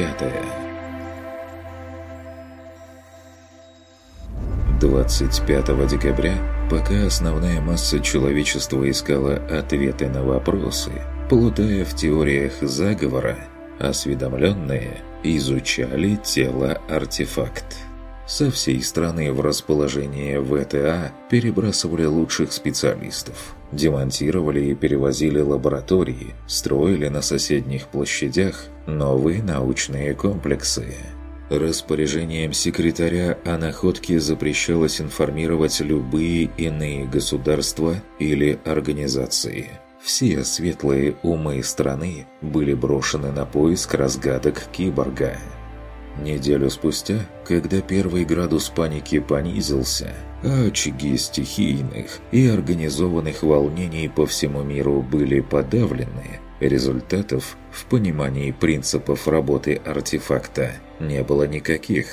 пятая. 25 декабря, пока основная масса человечества искала ответы на вопросы, плутая в теориях заговора, осведомленные изучали тело-артефакт. Со всей страны в расположение ВТА перебрасывали лучших специалистов, демонтировали и перевозили лаборатории, строили на соседних площадях новые научные комплексы. Распоряжением секретаря о находке запрещалось информировать любые иные государства или организации. Все светлые умы страны были брошены на поиск разгадок киборга. Неделю спустя, когда первый градус паники понизился, а очаги стихийных и организованных волнений по всему миру были подавлены, результатов в понимании принципов работы артефакта не было никаких.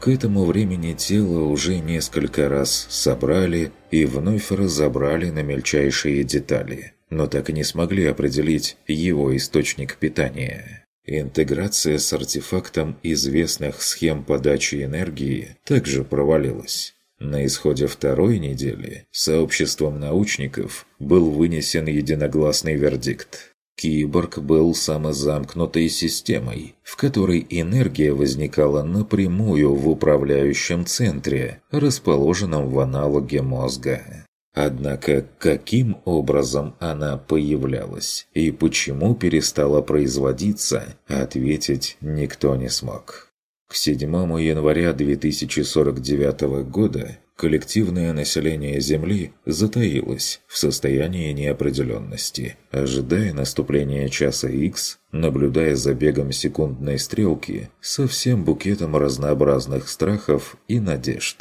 К этому времени тело уже несколько раз собрали и вновь разобрали на мельчайшие детали, но так и не смогли определить его источник питания. Интеграция с артефактом известных схем подачи энергии также провалилась. На исходе второй недели сообществом научников был вынесен единогласный вердикт – Киборг был самозамкнутой системой, в которой энергия возникала напрямую в управляющем центре, расположенном в аналоге мозга. Однако каким образом она появлялась и почему перестала производиться, ответить никто не смог. К 7 января 2049 года коллективное население Земли затаилось в состоянии неопределенности, ожидая наступления часа X, наблюдая за бегом секундной стрелки со всем букетом разнообразных страхов и надежд.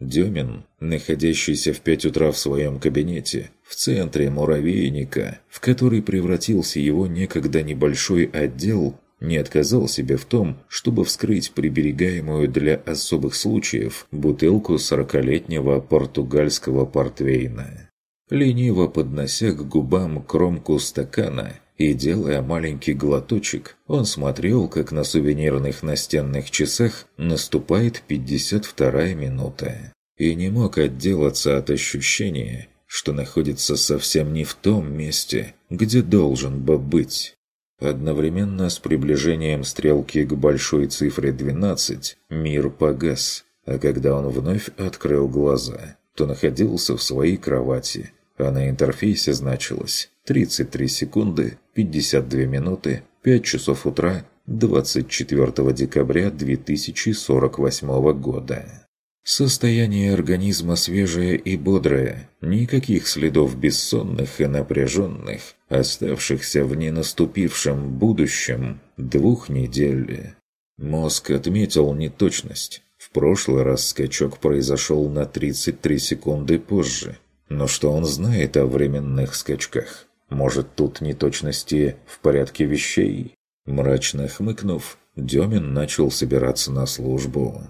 Демин, находящийся в пять утра в своем кабинете, в центре муравейника, в который превратился его некогда небольшой отдел, не отказал себе в том, чтобы вскрыть приберегаемую для особых случаев бутылку сорокалетнего португальского портвейна. Лениво поднося к губам кромку стакана и делая маленький глоточек, он смотрел, как на сувенирных настенных часах наступает 52-я минута. И не мог отделаться от ощущения, что находится совсем не в том месте, где должен бы быть. Одновременно с приближением стрелки к большой цифре 12 мир погас, а когда он вновь открыл глаза, то находился в своей кровати, а на интерфейсе значилось 33 секунды, 52 минуты, 5 часов утра 24 декабря 2048 года. Состояние организма свежее и бодрое, никаких следов бессонных и напряженных, оставшихся в ненаступившем будущем двух недель. Мозг отметил неточность. В прошлый раз скачок произошел на 33 секунды позже. Но что он знает о временных скачках? Может, тут неточности в порядке вещей? Мрачно хмыкнув, Демин начал собираться на службу.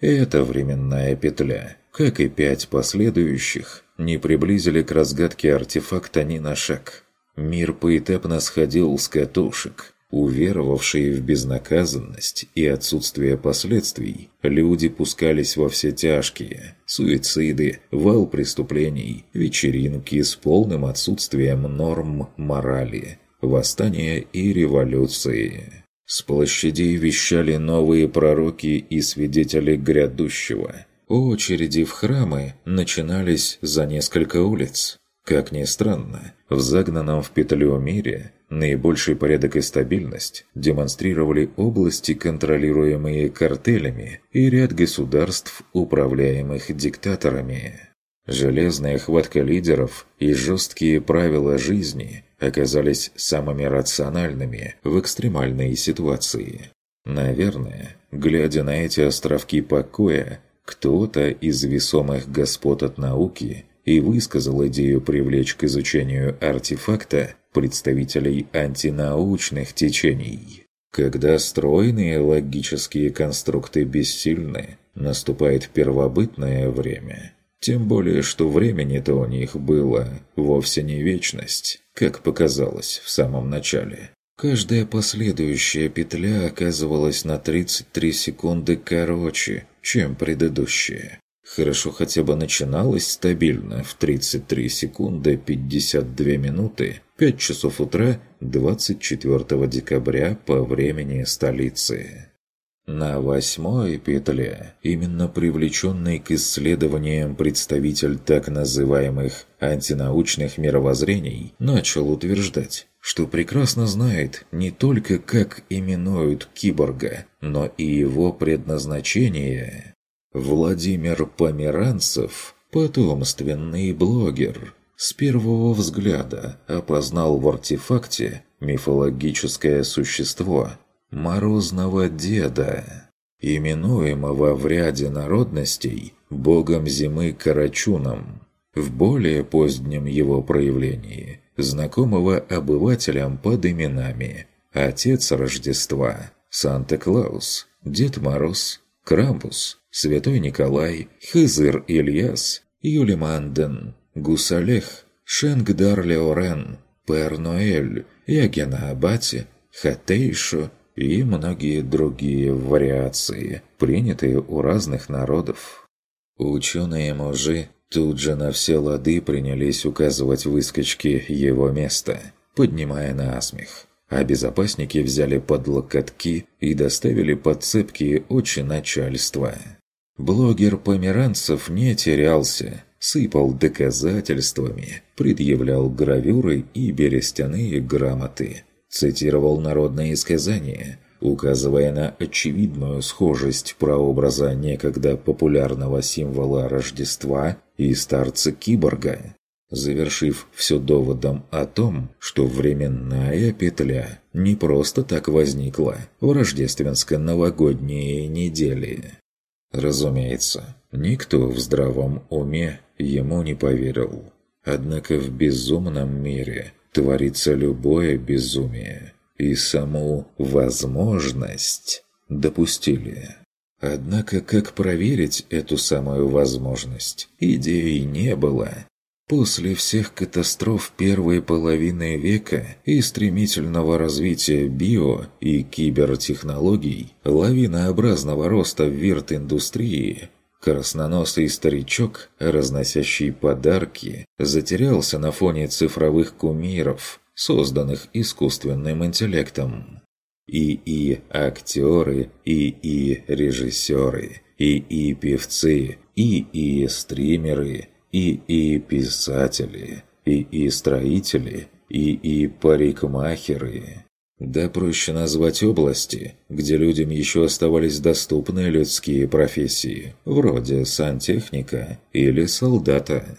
Эта временная петля, как и пять последующих, не приблизили к разгадке артефакта ни на шаг. Мир поэтапно сходил с катушек. Уверовавшие в безнаказанность и отсутствие последствий, люди пускались во все тяжкие. Суициды, вал преступлений, вечеринки с полным отсутствием норм морали, восстания и революции. С площадей вещали новые пророки и свидетели грядущего. Очереди в храмы начинались за несколько улиц. Как ни странно, в загнанном в петлю мире наибольший порядок и стабильность демонстрировали области, контролируемые картелями, и ряд государств, управляемых диктаторами. Железная хватка лидеров и жесткие правила жизни оказались самыми рациональными в экстремальной ситуации. Наверное, глядя на эти островки покоя, кто-то из весомых господ от науки и высказал идею привлечь к изучению артефакта представителей антинаучных течений. Когда стройные логические конструкты бессильны, наступает первобытное время – тем более, что времени-то у них было вовсе не вечность, как показалось в самом начале. Каждая последующая петля оказывалась на 33 секунды короче, чем предыдущая. Хорошо хотя бы начиналась стабильно в 33 секунды 52 минуты 5 часов утра 24 декабря по времени столицы. На восьмой петле, именно привлеченный к исследованиям представитель так называемых антинаучных мировоззрений, начал утверждать, что прекрасно знает не только как именуют киборга, но и его предназначение. Владимир Померанцев, потомственный блогер, с первого взгляда опознал в артефакте мифологическое существо – Морозного Деда, именуемого в ряде народностей богом зимы Карачуном, в более позднем его проявлении, знакомого обывателям под именами Отец Рождества, Санта-Клаус, Дед Мороз, Крампус, Святой Николай, Хызыр Ильяс, Юлиманден, Гусалех, Шенгдар Леорен, Пэр Ноэль, Ягена Абати, Хатейшо и многие другие вариации, принятые у разных народов. Ученые-мужи тут же на все лады принялись указывать выскочки его места, поднимая на смех. А безопасники взяли под локотки и доставили под цепкие очи начальства. Блогер Померанцев не терялся, сыпал доказательствами, предъявлял гравюры и берестяные грамоты – цитировал народные сказания, указывая на очевидную схожесть прообраза некогда популярного символа Рождества и старца-киборга, завершив все доводом о том, что временная петля не просто так возникла в рождественско-новогодние недели. Разумеется, никто в здравом уме ему не поверил. Однако в безумном мире – творится любое безумие, и саму возможность допустили. Однако как проверить эту самую возможность, идеи не было. После всех катастроф первой половины века и стремительного развития био- и кибертехнологий, лавинообразного роста вирт-индустрии, Красноносый старичок, разносящий подарки, затерялся на фоне цифровых кумиров, созданных искусственным интеллектом. ИИ-актеры, ИИ-режиссеры, ИИ-певцы, ИИ-стримеры, ИИ-писатели, ИИ-строители, ИИ-парикмахеры. Да проще назвать области, где людям еще оставались доступны людские профессии, вроде сантехника или солдата.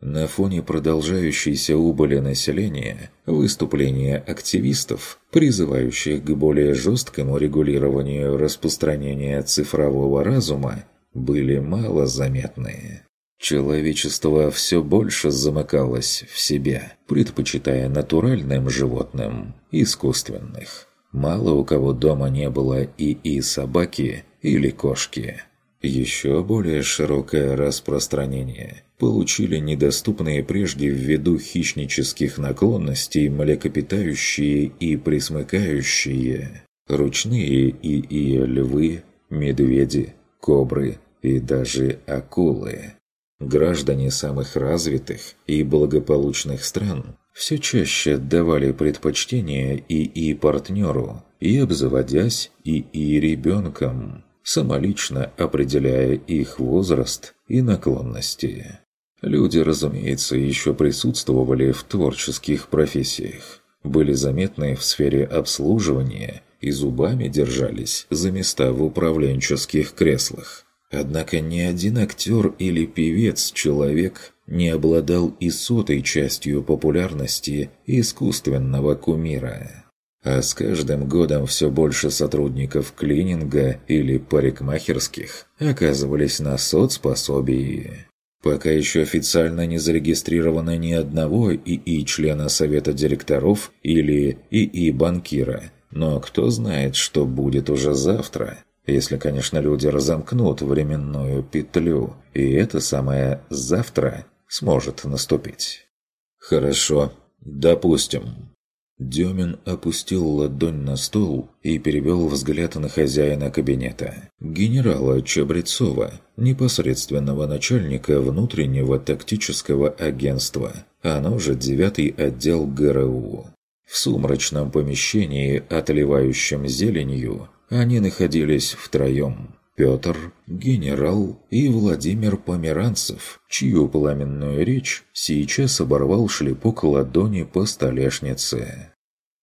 На фоне продолжающейся убыли населения, выступления активистов, призывающих к более жесткому регулированию распространения цифрового разума, были малозаметны. Человечество все больше замыкалось в себя, предпочитая натуральным животным искусственных. Мало у кого дома не было и и собаки или кошки. Еще более широкое распространение получили недоступные прежде ввиду хищнических наклонностей млекопитающие и присмыкающие, ручные и и львы, медведи, кобры и даже акулы. Граждане самых развитых и благополучных стран все чаще давали предпочтение ИИ партнеру и обзаводясь ИИ ребенком, самолично определяя их возраст и наклонности. Люди, разумеется, еще присутствовали в творческих профессиях, были заметны в сфере обслуживания и зубами держались за места в управленческих креслах. Однако ни один актер или певец-человек не обладал и сотой частью популярности искусственного кумира. А с каждым годом все больше сотрудников клининга или парикмахерских оказывались на соцпособии. Пока еще официально не зарегистрировано ни одного ИИ члена Совета директоров или ИИ банкира, но кто знает, что будет уже завтра – если, конечно, люди разомкнут временную петлю, и это самое «завтра» сможет наступить. Хорошо, допустим. Демин опустил ладонь на стол и перевел взгляд на хозяина кабинета, генерала Чабрецова, непосредственного начальника внутреннего тактического агентства, оно же девятый отдел ГРУ. В сумрачном помещении, отливающем зеленью, они находились втроем. Петр, генерал и Владимир Померанцев, чью пламенную речь сейчас оборвал шлепок ладони по столешнице.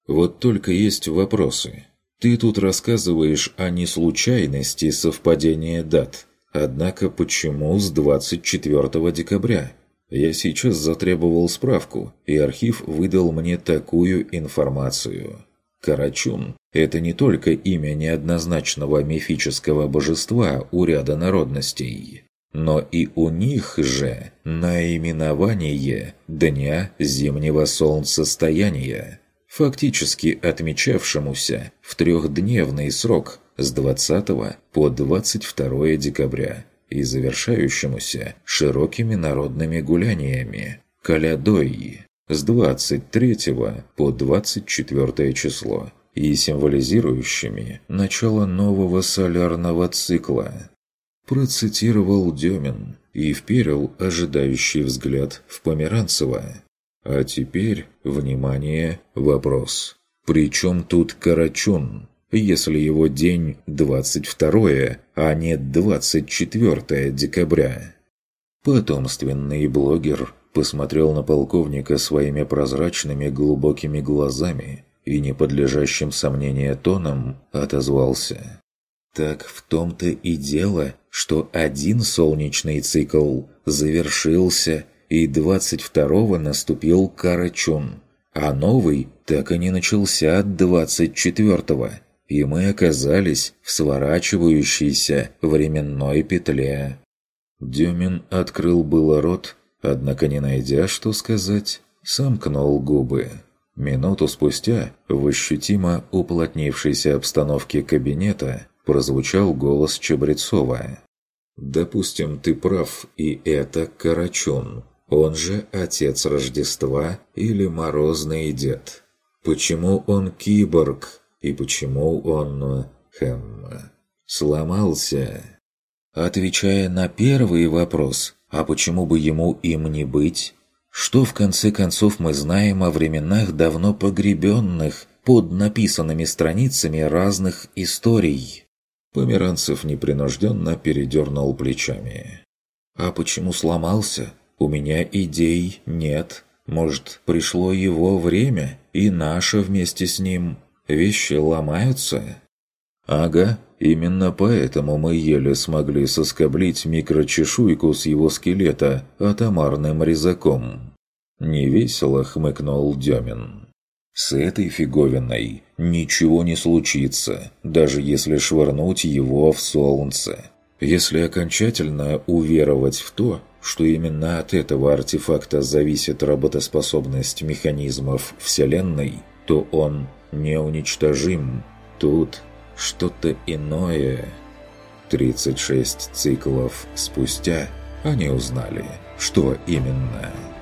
«Вот только есть вопросы. Ты тут рассказываешь о неслучайности совпадения дат. Однако почему с 24 декабря? Я сейчас затребовал справку, и архив выдал мне такую информацию». Карачун – это не только имя неоднозначного мифического божества у ряда народностей, но и у них же наименование Дня Зимнего Солнцестояния, фактически отмечавшемуся в трехдневный срок с 20 по 22 декабря и завершающемуся широкими народными гуляниями – Калядой с 23 по 24 число и символизирующими начало нового солярного цикла. Процитировал Демин и вперил ожидающий взгляд в Померанцева. А теперь, внимание, вопрос. При чем тут Карачун, если его день 22, а не 24 декабря? Потомственный блогер посмотрел на полковника своими прозрачными глубокими глазами и неподлежащим сомнения тоном отозвался. «Так в том-то и дело, что один солнечный цикл завершился, и 22-го наступил Карачун, а новый так и не начался от 24-го, и мы оказались в сворачивающейся временной петле». Демин открыл было рот, Однако, не найдя, что сказать, сомкнул губы. Минуту спустя, в ощутимо уплотнившейся обстановке кабинета, прозвучал голос Чабрецова. «Допустим, ты прав, и это Карачун, он же Отец Рождества или Морозный Дед. Почему он киборг, и почему он... Хэм... сломался?» Отвечая на первый вопрос, а почему бы ему им не быть? Что в конце концов мы знаем о временах давно погребенных под написанными страницами разных историй? Померанцев непринужденно передернул плечами. «А почему сломался? У меня идей нет. Может, пришло его время, и наше вместе с ним. Вещи ломаются?» «Ага, Именно поэтому мы еле смогли соскоблить микрочешуйку с его скелета атомарным резаком. Невесело хмыкнул Демин. С этой фиговиной ничего не случится, даже если швырнуть его в солнце. Если окончательно уверовать в то, что именно от этого артефакта зависит работоспособность механизмов Вселенной, то он неуничтожим. Тут что-то иное. 36 циклов спустя они узнали, что именно –